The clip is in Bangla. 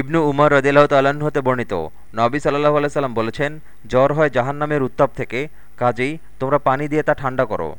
ইবনু উমর রদিল্লাহ তাল্লাহ্ন হতে বর্ণিত। নবী সাল্লাহ আলাইসাল্লাম বলেছেন, জ্বর হয় জাহান্নামের উত্তাপ থেকে। কাজেই তোমরা পানি দিয়ে তা ঠান্ডা করো।